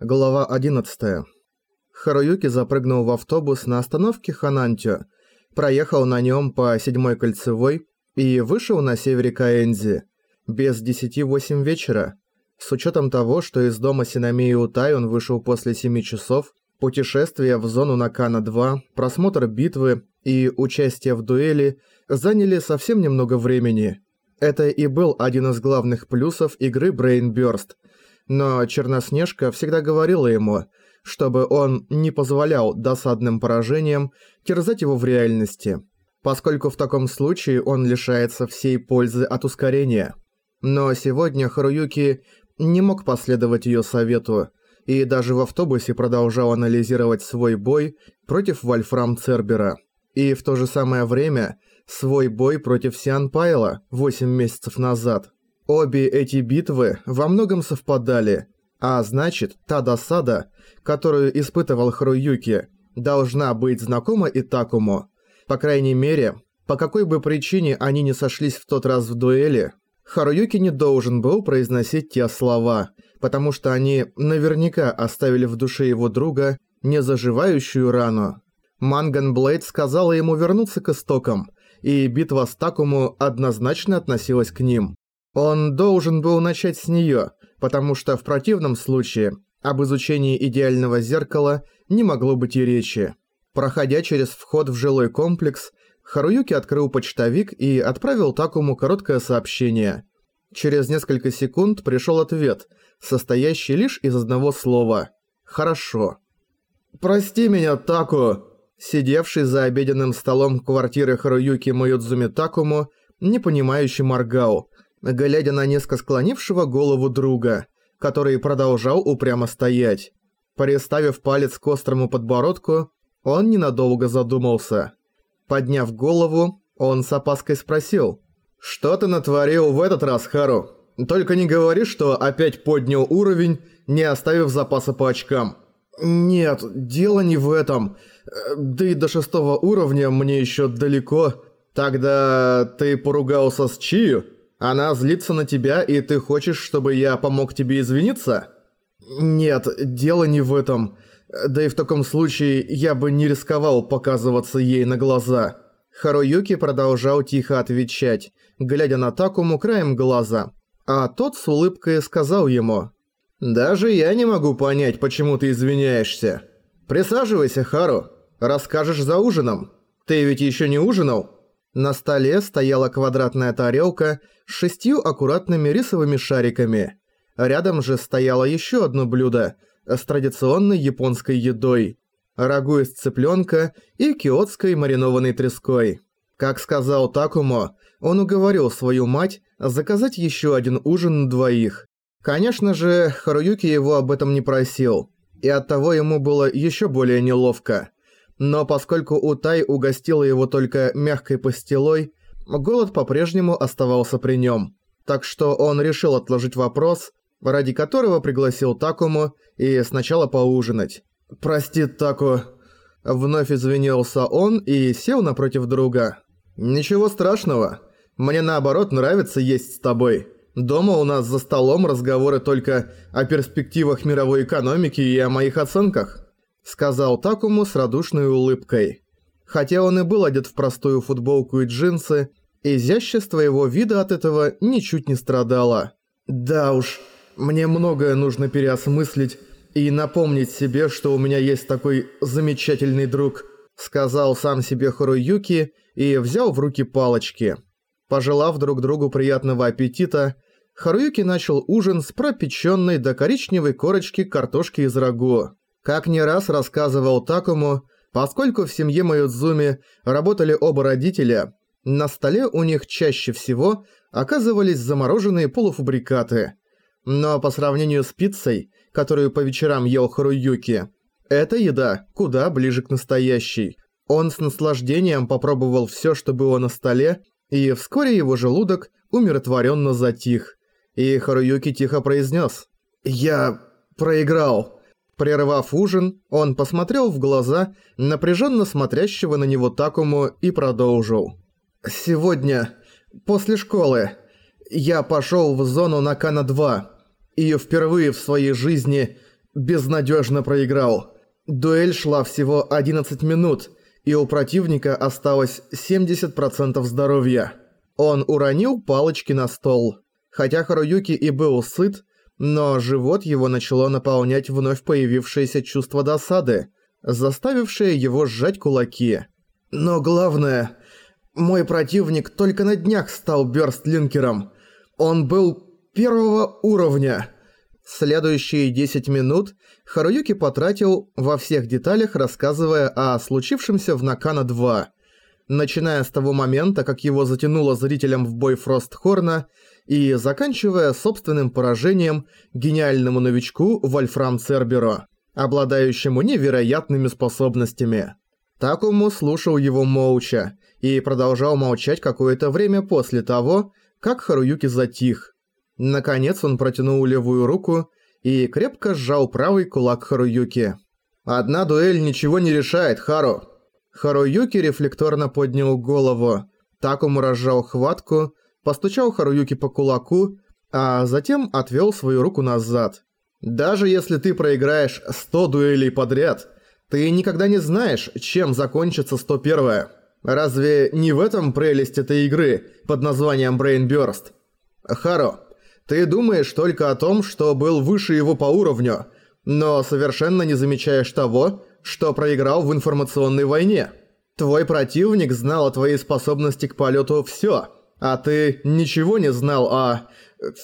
Глава 11. Харуюки запрыгнул в автобус на остановке Ханантё, проехал на нём по седьмой кольцевой и вышел на севере Каэнзи. Без десяти восемь вечера. С учётом того, что из дома Синамии Утай он вышел после семи часов, путешествие в зону Накана-2, просмотр битвы и участие в дуэли заняли совсем немного времени. Это и был один из главных плюсов игры Brain Burst – но Черноснежка всегда говорила ему, чтобы он не позволял досадным поражениям терзать его в реальности, поскольку в таком случае он лишается всей пользы от ускорения. Но сегодня Харуюки не мог последовать ее совету, и даже в автобусе продолжал анализировать свой бой против Вольфрам Цербера. И в то же самое время свой бой против Сиан Пайла 8 месяцев назад – Обе эти битвы во многом совпадали, а значит, та досада, которую испытывал Харуюки, должна быть знакома и Такому. По крайней мере, по какой бы причине они не сошлись в тот раз в дуэли, Харуюки не должен был произносить те слова, потому что они наверняка оставили в душе его друга незаживающую рану. Манган Блейд сказала ему вернуться к истокам, и битва с Такому однозначно относилась к ним. Он должен был начать с неё, потому что в противном случае об изучении идеального зеркала не могло быть и речи. Проходя через вход в жилой комплекс, Харуюки открыл почтовик и отправил Такому короткое сообщение. Через несколько секунд пришёл ответ, состоящий лишь из одного слова «Хорошо». «Прости меня, Таку!» Сидевший за обеденным столом квартиры Харуюки Маюдзуми Такому, непонимающе моргал – глядя на низко склонившего голову друга, который продолжал упрямо стоять. Приставив палец к острому подбородку, он ненадолго задумался. Подняв голову, он с опаской спросил. «Что ты натворил в этот раз, Хару? Только не говори, что опять поднял уровень, не оставив запаса по очкам». «Нет, дело не в этом. Да и до шестого уровня мне еще далеко. Тогда ты поругался с Чию?» Она злится на тебя, и ты хочешь, чтобы я помог тебе извиниться? Нет, дело не в этом. Да и в таком случае я бы не рисковал показываться ей на глаза. Харуюки продолжал тихо отвечать, глядя на Такому краем глаза. А тот с улыбкой сказал ему. «Даже я не могу понять, почему ты извиняешься. Присаживайся, Хару. Расскажешь за ужином. Ты ведь еще не ужинал?» На столе стояла квадратная тарелка с шестью аккуратными рисовыми шариками. Рядом же стояло еще одно блюдо с традиционной японской едой. Рагу из цыпленка и киотской маринованной треской. Как сказал Такумо, он уговорил свою мать заказать еще один ужин на двоих. Конечно же, Харуюки его об этом не просил, и оттого ему было еще более неловко. Но поскольку Утай угостила его только мягкой пастилой, голод по-прежнему оставался при нем. Так что он решил отложить вопрос, ради которого пригласил Такому и сначала поужинать. «Прости, Таку», — вновь извинился он и сел напротив друга. «Ничего страшного. Мне наоборот нравится есть с тобой. Дома у нас за столом разговоры только о перспективах мировой экономики и о моих оценках» сказал Такому с радушной улыбкой. Хотя он и был одет в простую футболку и джинсы, изящество его вида от этого ничуть не страдало. «Да уж, мне многое нужно переосмыслить и напомнить себе, что у меня есть такой замечательный друг», сказал сам себе Харуюки и взял в руки палочки. Пожелав друг другу приятного аппетита, Харуюки начал ужин с пропеченной до коричневой корочки картошки из рагу. Как не раз рассказывал Такому, поскольку в семье Маюдзуми работали оба родителя, на столе у них чаще всего оказывались замороженные полуфабрикаты. Но по сравнению с пиццей, которую по вечерам ел Харуюки, эта еда куда ближе к настоящей. Он с наслаждением попробовал всё, что было на столе, и вскоре его желудок умиротворенно затих. И Харуюки тихо произнес: «Я проиграл». Прервав ужин, он посмотрел в глаза напряженно смотрящего на него Такому и продолжил. «Сегодня, после школы, я пошел в зону Накана-2 и впервые в своей жизни безнадежно проиграл. Дуэль шла всего 11 минут, и у противника осталось 70% здоровья. Он уронил палочки на стол. Хотя Харуюки и был сыт, но живот его начало наполнять вновь появившееся чувство досады, заставившее его сжать кулаки. Но главное, мой противник только на днях стал бёрстлинкером. Он был первого уровня. Следующие 10 минут Харуюки потратил во всех деталях, рассказывая о случившемся в Накана-2. Начиная с того момента, как его затянуло зрителям в бой Фростхорна, и заканчивая собственным поражением гениальному новичку Вольфрам Церберо, обладающему невероятными способностями. Такому слушал его молча и продолжал молчать какое-то время после того, как Харуюки затих. Наконец он протянул левую руку и крепко сжал правый кулак Харуюки. «Одна дуэль ничего не решает, Хару!» Харуюки рефлекторно поднял голову. Такому разжал хватку, постучал Харуюки по кулаку, а затем отвел свою руку назад. «Даже если ты проиграешь 100 дуэлей подряд, ты никогда не знаешь, чем закончится 101-я. Разве не в этом прелесть этой игры под названием Brain Burst? Харо, ты думаешь только о том, что был выше его по уровню, но совершенно не замечаешь того, что проиграл в информационной войне. Твой противник знал о твоей способности к полету все, а ты ничего не знал о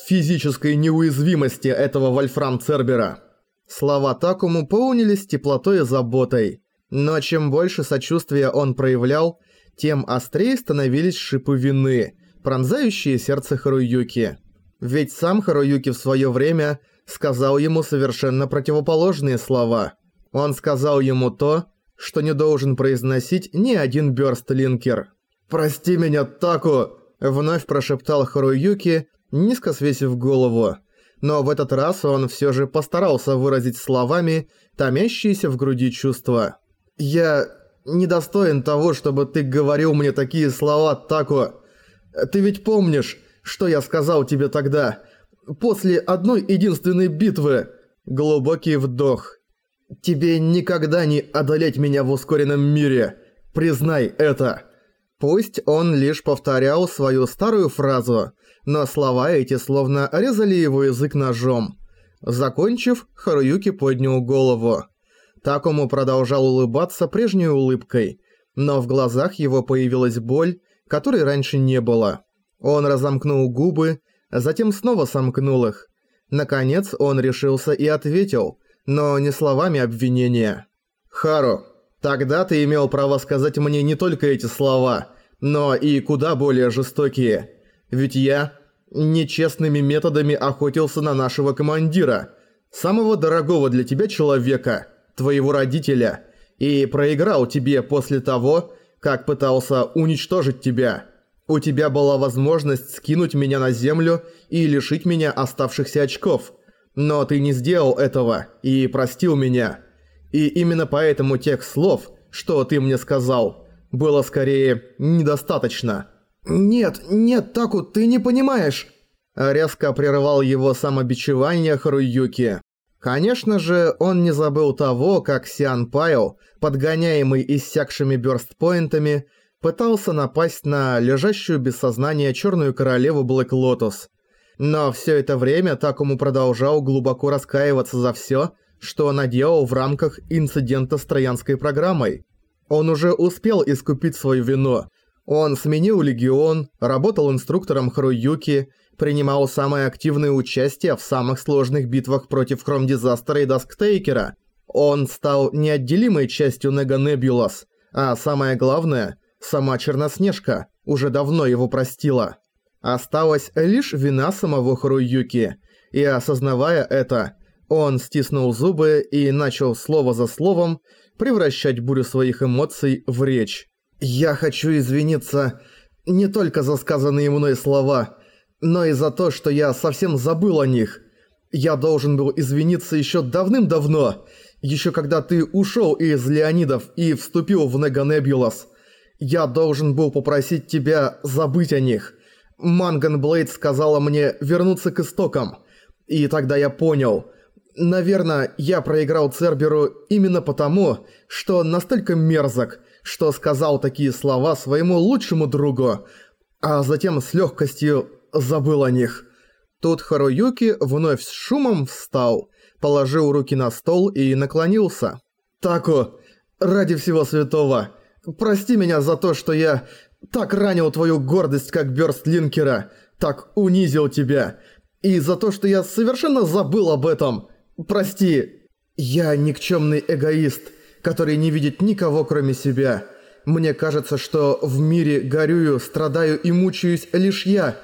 физической неуязвимости этого Вольфрам Цербера. Слова Такому полнились теплотой и заботой, но чем больше сочувствия он проявлял, тем острее становились шипы вины, пронзающие сердце Харуюки. Ведь сам Харуюки в своё время сказал ему совершенно противоположные слова. Он сказал ему то, что не должен произносить ни один бёрстлинкер. «Прости меня, Таку!» Вновь прошептал Харуюки, низко свесив голову. Но в этот раз он всё же постарался выразить словами томящиеся в груди чувства. «Я недостоин того, чтобы ты говорил мне такие слова, Таку. Ты ведь помнишь, что я сказал тебе тогда? После одной единственной битвы...» Глубокий вдох. «Тебе никогда не одолеть меня в ускоренном мире. Признай это!» Пусть он лишь повторял свою старую фразу, но слова эти словно резали его язык ножом. Закончив, Харуюки поднял голову. Такому продолжал улыбаться прежней улыбкой, но в глазах его появилась боль, которой раньше не было. Он разомкнул губы, затем снова сомкнул их. Наконец он решился и ответил, но не словами обвинения. «Хару, Тогда ты имел право сказать мне не только эти слова, но и куда более жестокие. Ведь я нечестными методами охотился на нашего командира, самого дорогого для тебя человека, твоего родителя, и проиграл тебе после того, как пытался уничтожить тебя. У тебя была возможность скинуть меня на землю и лишить меня оставшихся очков. Но ты не сделал этого и простил меня. И именно поэтому тех слов, что ты мне сказал, было скорее недостаточно. «Нет, нет, Таку, ты не понимаешь!» Резко прервал его самобичевание Харуюки. Конечно же, он не забыл того, как Сиан Пайо, подгоняемый иссякшими бёрстпоинтами, пытался напасть на лежащую без сознания Черную Королеву Блэк Лотос. Но все это время Такому продолжал глубоко раскаиваться за все, что он наделал в рамках инцидента с Троянской программой. Он уже успел искупить свою вину. Он сменил Легион, работал инструктором Харуюки, принимал самое активное участие в самых сложных битвах против Хромдизастера и Дасктейкера. Он стал неотделимой частью Нега Небулас, а самое главное, сама Черноснежка уже давно его простила. Осталась лишь вина самого Харуюки, и осознавая это, он стиснул зубы и начал слово за словом превращать бурю своих эмоций в речь. «Я хочу извиниться не только за сказанные мной слова, но и за то, что я совсем забыл о них. Я должен был извиниться еще давным-давно, еще когда ты ушел из Леонидов и вступил в Неганебулас. Я должен был попросить тебя забыть о них. Манган Блейд сказала мне вернуться к истокам. И тогда я понял – Наверное, я проиграл Церберу именно потому, что настолько мерзок, что сказал такие слова своему лучшему другу, а затем с легкостью забыл о них. Тут Харуюки вновь с шумом встал, положил руки на стол и наклонился. «Таку, ради всего святого, прости меня за то, что я так ранил твою гордость как Бёрст Линкера, так унизил тебя, и за то, что я совершенно забыл об этом. Прости, я никчемный эгоист, который не видит никого кроме себя. Мне кажется, что в мире горюю, страдаю и мучаюсь лишь я,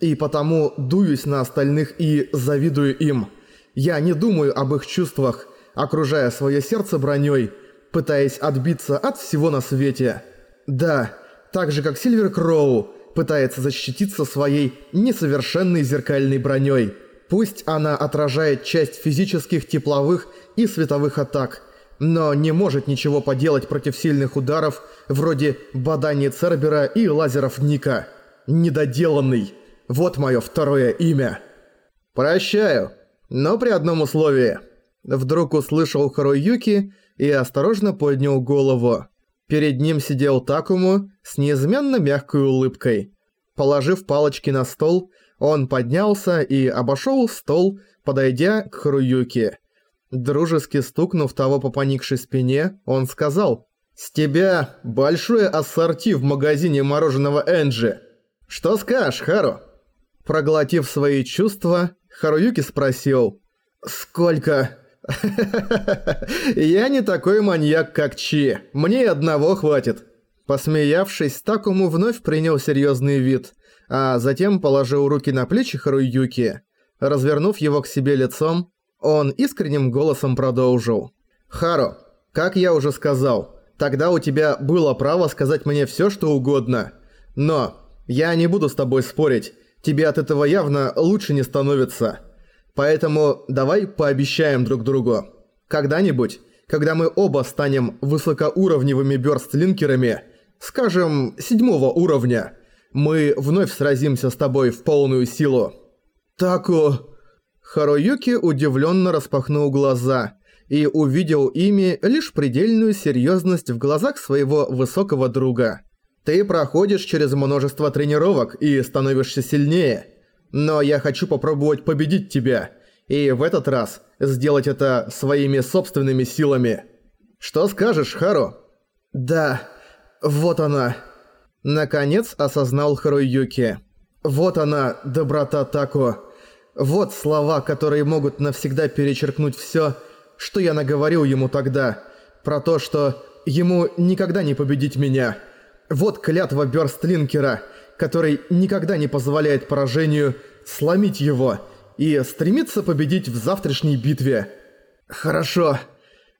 и потому дуюсь на остальных и завидую им. Я не думаю об их чувствах, окружая свое сердце броней, пытаясь отбиться от всего на свете. Да, так же как Сильвер Кроу пытается защититься своей несовершенной зеркальной броней. Пусть она отражает часть физических, тепловых и световых атак, но не может ничего поделать против сильных ударов вроде баданий Цербера и лазеров Ника. Недоделанный. Вот мое второе имя. Прощаю, но при одном условии. Вдруг услышал Харуюки и осторожно поднял голову. Перед ним сидел Такому с неизменно мягкой улыбкой. Положив палочки на стол, он поднялся и обошел стол, подойдя к Харуюке. Дружески стукнув того по поникшей спине, он сказал «С тебя большое ассорти в магазине мороженого Энджи. Что скажешь, Хару?» Проглотив свои чувства, Харуюки спросил «Сколько?» «Я не такой маньяк, как Чи. Мне одного хватит». Посмеявшись, Такому вновь принял серьезный вид, а затем положил руки на плечи Харуюки. Развернув его к себе лицом, он искренним голосом продолжил. «Хару, как я уже сказал, тогда у тебя было право сказать мне все, что угодно. Но я не буду с тобой спорить, тебе от этого явно лучше не становится». Поэтому давай пообещаем друг другу. Когда-нибудь, когда мы оба станем высокоуровневыми бёрстлинкерами, скажем, седьмого уровня, мы вновь сразимся с тобой в полную силу. Таку... Харуюки удивленно распахнул глаза и увидел ими лишь предельную серьезность в глазах своего высокого друга. Ты проходишь через множество тренировок и становишься сильнее – но я хочу попробовать победить тебя, и в этот раз сделать это своими собственными силами. Что скажешь, Хару? Да, вот она. Наконец осознал Харуюки. Вот она, доброта Тако. Вот слова, которые могут навсегда перечеркнуть всё, что я наговорил ему тогда. Про то, что ему никогда не победить меня. Вот клятва Бёрстлинкера – который никогда не позволяет поражению сломить его и стремится победить в завтрашней битве. «Хорошо.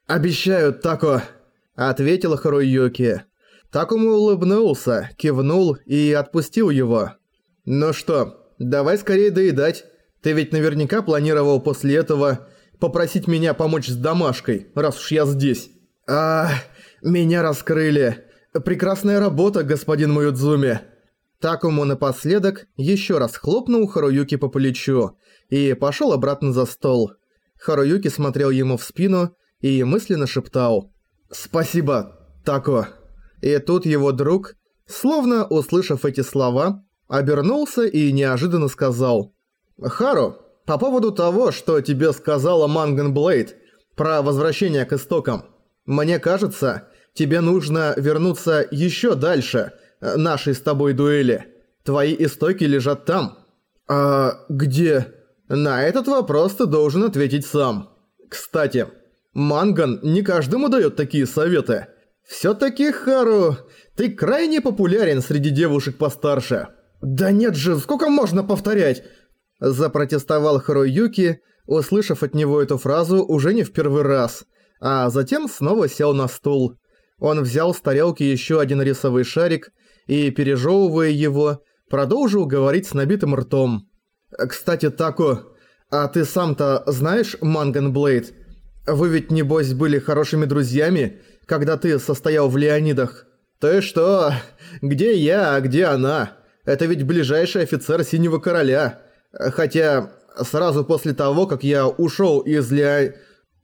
Обещаю, Тако», — ответил Харуюки. Такому улыбнулся, кивнул и отпустил его. «Ну что, давай скорее доедать. Ты ведь наверняка планировал после этого попросить меня помочь с домашкой, раз уж я здесь». «А, меня раскрыли. Прекрасная работа, господин Маюдзуми». Такому напоследок еще раз хлопнул Харуюки по плечу и пошел обратно за стол. Харуюки смотрел ему в спину и мысленно шептал «Спасибо, Тако». И тут его друг, словно услышав эти слова, обернулся и неожиданно сказал «Хару, по поводу того, что тебе сказала Манган Блейд про возвращение к истокам, мне кажется, тебе нужно вернуться еще дальше – нашей с тобой дуэли. Твои истоки лежат там. А где? На этот вопрос ты должен ответить сам. Кстати, Манган не каждому дает такие советы. Всё-таки, Хару, ты крайне популярен среди девушек постарше. Да нет же, сколько можно повторять? Запротестовал Харуюки, услышав от него эту фразу уже не в первый раз, а затем снова сел на стул. Он взял с тарелки ещё один рисовый шарик и, пережевывая его, продолжил говорить с набитым ртом. «Кстати, Тако, а ты сам-то знаешь Манган Блейд? Вы ведь, небось, были хорошими друзьями, когда ты состоял в Леонидах?» «Ты что? Где я, а где она? Это ведь ближайший офицер Синего Короля. Хотя Сразу после того, как я ушел из Ля...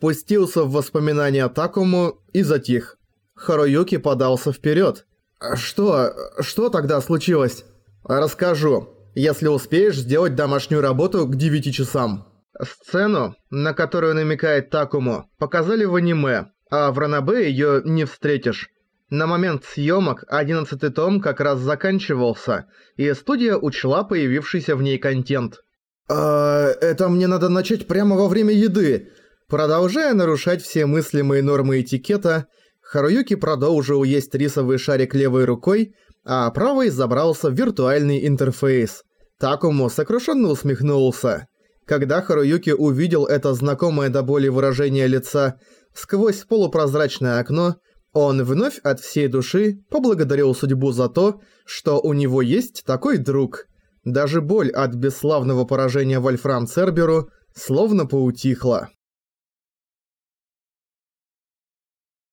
Пустился в воспоминания Такому и затих. Харуюки подался вперед. «Что? Что тогда случилось?» «Расскажу, если успеешь сделать домашнюю работу к 9 часам». Сцену, на которую намекает Такому, показали в аниме, а в Ранабе её не встретишь. На момент съемок 11 том как раз заканчивался, и студия учла появившийся в ней контент. «А, это мне надо начать прямо во время еды!» Продолжая нарушать все мыслимые нормы этикета, Харуюки продолжил есть рисовый шарик левой рукой, а правой забрался в виртуальный интерфейс. Такому сокрушенно усмехнулся. Когда Харуюки увидел это знакомое до боли выражение лица сквозь полупрозрачное окно, он вновь от всей души поблагодарил судьбу за то, что у него есть такой друг. Даже боль от бесславного поражения Вольфрам Церберу словно поутихла.